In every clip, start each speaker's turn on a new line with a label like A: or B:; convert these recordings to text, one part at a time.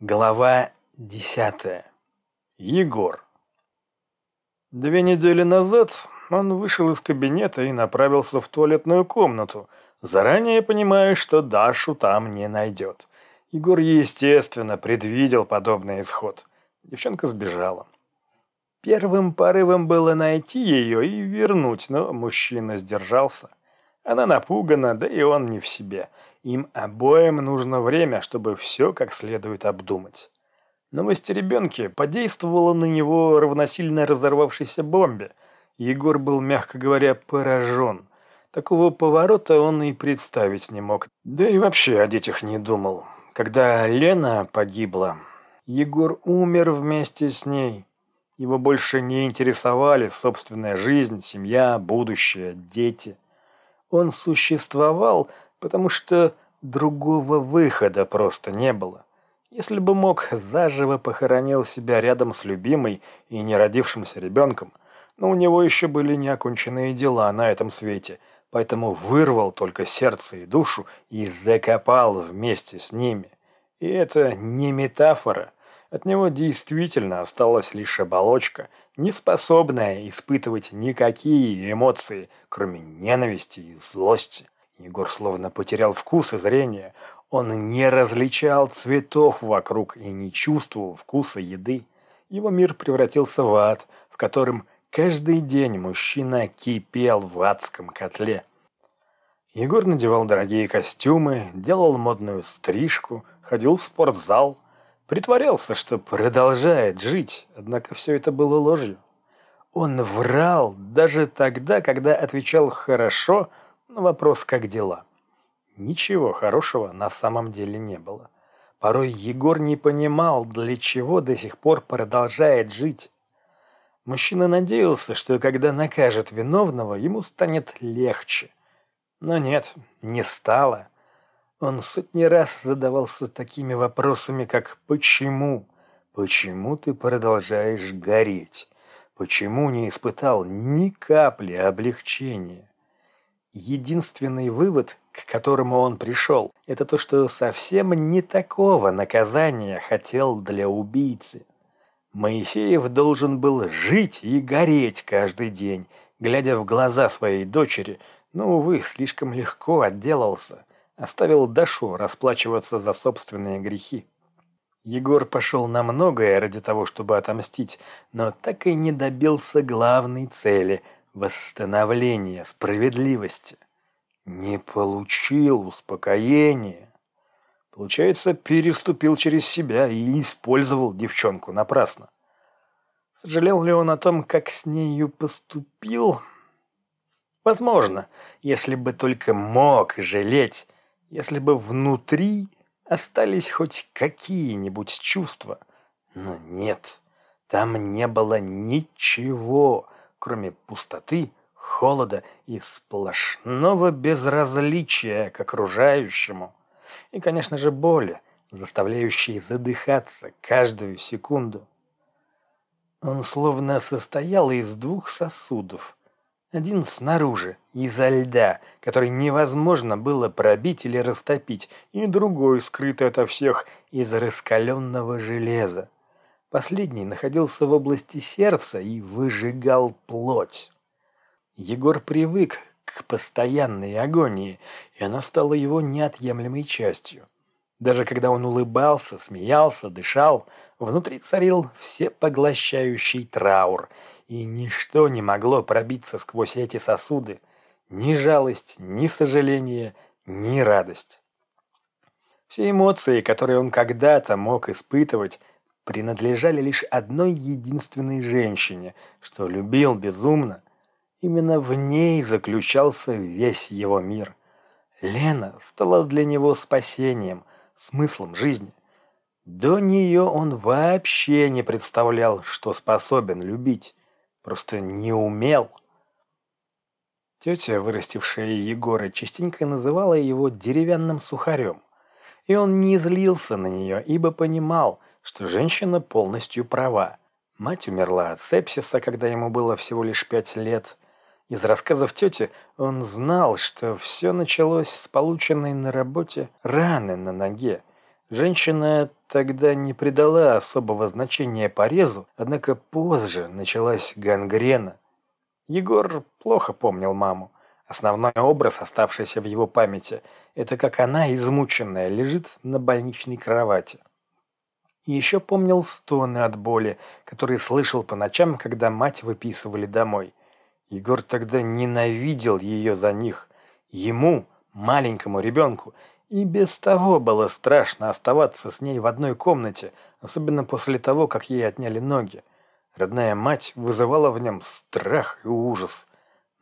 A: Глава десятая. Егор. Две недели назад он вышел из кабинета и направился в туалетную комнату, заранее понимая, что Дашу там не найдет. Егор, естественно, предвидел подобный исход. Девчонка сбежала. Первым порывом было найти ее и вернуть, но мужчина сдержался. Она напугана, да и он не в себе – им обоим нужно время, чтобы все как следует обдумать. Новость о ребенке подействовала на него равносильно разорвавшейся бомбе. Егор был, мягко говоря, поражен. Такого поворота он и представить не мог. Да и вообще о детях не думал. Когда Лена погибла, Егор умер вместе с ней. Его больше не интересовали собственная жизнь, семья, будущее, дети. Он существовал потому что другого выхода просто не было. Если бы мог, заживо похоронил себя рядом с любимой и неродившимся ребенком, но у него еще были неоконченные дела на этом свете, поэтому вырвал только сердце и душу и закопал вместе с ними. И это не метафора. От него действительно осталась лишь оболочка, не способная испытывать никакие эмоции, кроме ненависти и злости. Егор словно потерял вкус и зрение. Он не различал цветов вокруг и не чувствовал вкуса еды. Его мир превратился в ад, в котором каждый день мужчина кипел в адском котле. Егор надевал дорогие костюмы, делал модную стрижку, ходил в спортзал, притворялся, что продолжает жить, однако все это было ложью. Он врал даже тогда, когда отвечал «хорошо», на вопрос «как дела?». Ничего хорошего на самом деле не было. Порой Егор не понимал, для чего до сих пор продолжает жить. Мужчина надеялся, что когда накажет виновного, ему станет легче. Но нет, не стало. Он сотни раз задавался такими вопросами, как «почему?», «почему ты продолжаешь гореть?», «почему не испытал ни капли облегчения?». Единственный вывод, к которому он пришел, это то, что совсем не такого наказания хотел для убийцы. Моисеев должен был жить и гореть каждый день, глядя в глаза своей дочери, но, увы, слишком легко отделался, оставил Дашу расплачиваться за собственные грехи. Егор пошел на многое ради того, чтобы отомстить, но так и не добился главной цели – восстановления справедливости. Не получил успокоения. Получается, переступил через себя и использовал девчонку напрасно. Сожалел ли он о том, как с нею поступил? Возможно, если бы только мог жалеть, если бы внутри остались хоть какие-нибудь чувства. Но нет, там не было ничего, кроме пустоты, холода и сплошного безразличия к окружающему. И, конечно же, боли, заставляющей задыхаться каждую секунду. Он словно состоял из двух сосудов. Один снаружи, изо льда, который невозможно было пробить или растопить, и другой, скрытый ото всех, из раскаленного железа. Последний находился в области сердца и выжигал плоть. Егор привык к постоянной агонии, и она стала его неотъемлемой частью. Даже когда он улыбался, смеялся, дышал, внутри царил всепоглощающий траур, и ничто не могло пробиться сквозь эти сосуды, ни жалость, ни сожаление, ни радость. Все эмоции, которые он когда-то мог испытывать, принадлежали лишь одной единственной женщине, что любил безумно. Именно в ней заключался весь его мир. Лена стала для него спасением, смыслом жизни. До нее он вообще не представлял, что способен любить, просто не умел. Тетя, вырастившая Егора, частенько называла его деревянным сухарем. И он не злился на нее, ибо понимал, что женщина полностью права. Мать умерла от сепсиса, когда ему было всего лишь пять лет. Из рассказов тети он знал, что все началось с полученной на работе раны на ноге. Женщина тогда не придала особого значения порезу, однако позже началась гангрена. Егор плохо помнил маму. Основной образ, оставшийся в его памяти, это как она, измученная, лежит на больничной кровати. И еще помнил стоны от боли, которые слышал по ночам, когда мать выписывали домой. Егор тогда ненавидел ее за них. Ему, маленькому ребенку, и без того было страшно оставаться с ней в одной комнате, особенно после того, как ей отняли ноги. Родная мать вызывала в нем страх и ужас.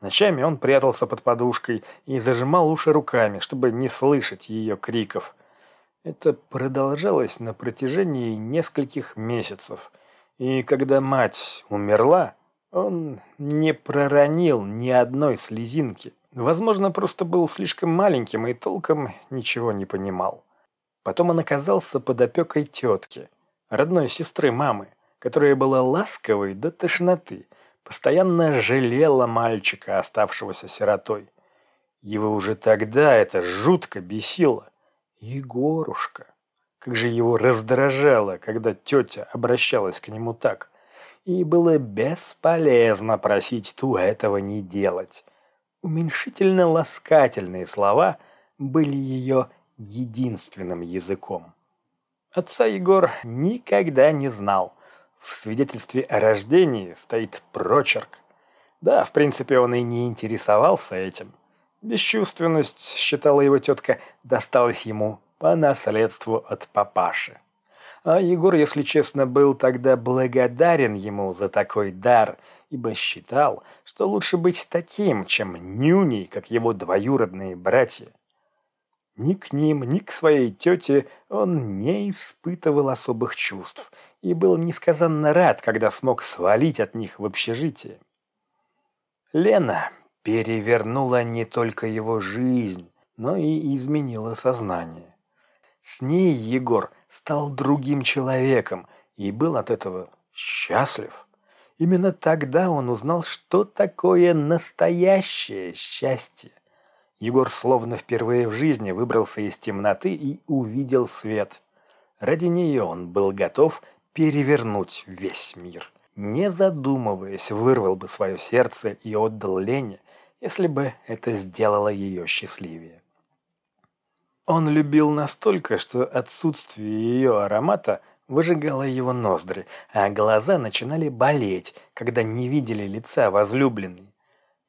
A: Ночами он прятался под подушкой и зажимал уши руками, чтобы не слышать ее криков. Это продолжалось на протяжении нескольких месяцев. И когда мать умерла, он не проронил ни одной слезинки. Возможно, просто был слишком маленьким и толком ничего не понимал. Потом он оказался под опекой тетки, родной сестры мамы, которая была ласковой до тошноты, постоянно жалела мальчика, оставшегося сиротой. Его уже тогда это жутко бесило. Егорушка. Как же его раздражало, когда тетя обращалась к нему так. И было бесполезно просить ту этого не делать. Уменьшительно-ласкательные слова были ее единственным языком. Отца Егор никогда не знал. В свидетельстве о рождении стоит прочерк. Да, в принципе, он и не интересовался этим. Бесчувственность, считала его тетка, досталась ему по наследству от папаши. А Егор, если честно, был тогда благодарен ему за такой дар, ибо считал, что лучше быть таким, чем нюней, как его двоюродные братья. Ни к ним, ни к своей тете он не испытывал особых чувств и был несказанно рад, когда смог свалить от них в общежитие. Лена перевернула не только его жизнь, но и изменила сознание. С ней Егор стал другим человеком и был от этого счастлив. Именно тогда он узнал, что такое настоящее счастье. Егор словно впервые в жизни выбрался из темноты и увидел свет. Ради нее он был готов перевернуть весь мир. Не задумываясь, вырвал бы свое сердце и отдал Лене, если бы это сделало ее счастливее. Он любил настолько, что отсутствие ее аромата выжигало его ноздри, а глаза начинали болеть, когда не видели лица возлюбленной.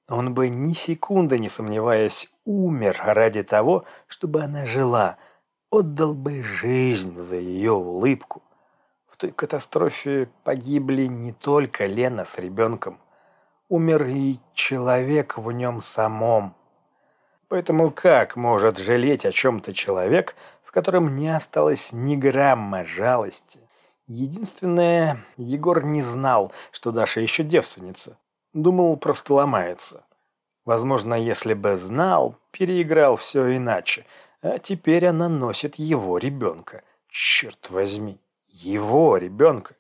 A: Он бы ни секунды не сомневаясь умер ради того, чтобы она жила, отдал бы жизнь за ее улыбку. В той катастрофе погибли не только Лена с ребенком. Умер и человек в нем самом. Поэтому как может жалеть о чем-то человек, в котором не осталось ни грамма жалости? Единственное, Егор не знал, что Даша еще девственница. Думал, просто ломается. Возможно, если бы знал, переиграл все иначе. А теперь она носит его ребенка. Черт возьми. Его ребенка.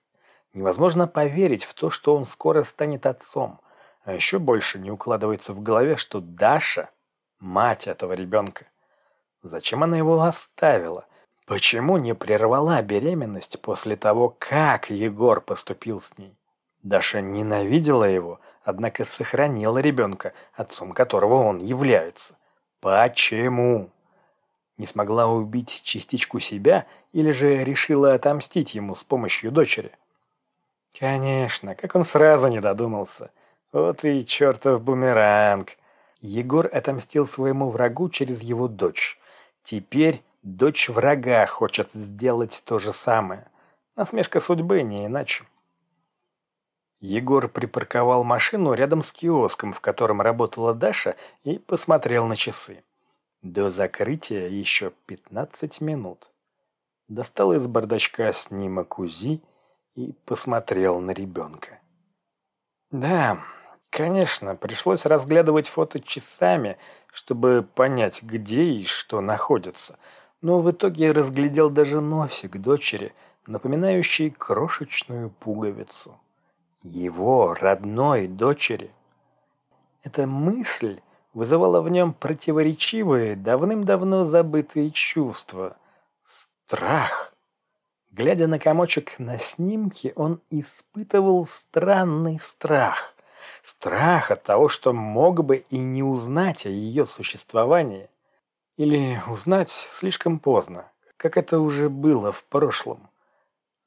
A: Невозможно поверить в то, что он скоро станет отцом. А еще больше не укладывается в голове, что Даша – мать этого ребенка. Зачем она его оставила? Почему не прервала беременность после того, как Егор поступил с ней? Даша ненавидела его, однако сохранила ребенка, отцом которого он является. Почему? Не смогла убить частичку себя или же решила отомстить ему с помощью дочери? Конечно, как он сразу не додумался. Вот и чертов бумеранг. Егор отомстил своему врагу через его дочь. Теперь дочь врага хочет сделать то же самое. Насмешка судьбы, не иначе. Егор припарковал машину рядом с киоском, в котором работала Даша, и посмотрел на часы. До закрытия еще 15 минут достал из бардачка снимок УЗИ и посмотрел на ребенка. Да, конечно, пришлось разглядывать фото часами, чтобы понять, где и что находится. Но в итоге разглядел даже носик дочери, напоминающий крошечную пуговицу. Его родной дочери. Эта мысль вызывала в нем противоречивые, давным-давно забытые чувства – Страх, Глядя на комочек на снимке, он испытывал странный страх. Страх от того, что мог бы и не узнать о ее существовании. Или узнать слишком поздно, как это уже было в прошлом.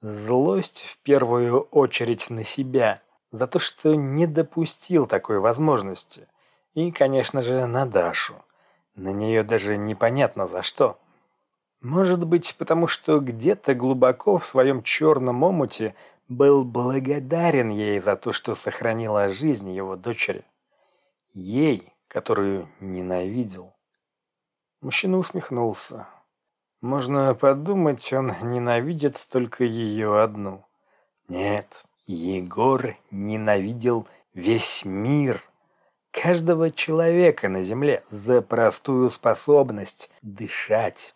A: Злость в первую очередь на себя, за то, что не допустил такой возможности. И, конечно же, на Дашу. На нее даже непонятно за что. Может быть, потому что где-то глубоко в своем черном омуте был благодарен ей за то, что сохранила жизнь его дочери. Ей, которую ненавидел. Мужчина усмехнулся. Можно подумать, он ненавидит только ее одну. Нет, Егор ненавидел весь мир. Каждого человека на земле за простую способность дышать.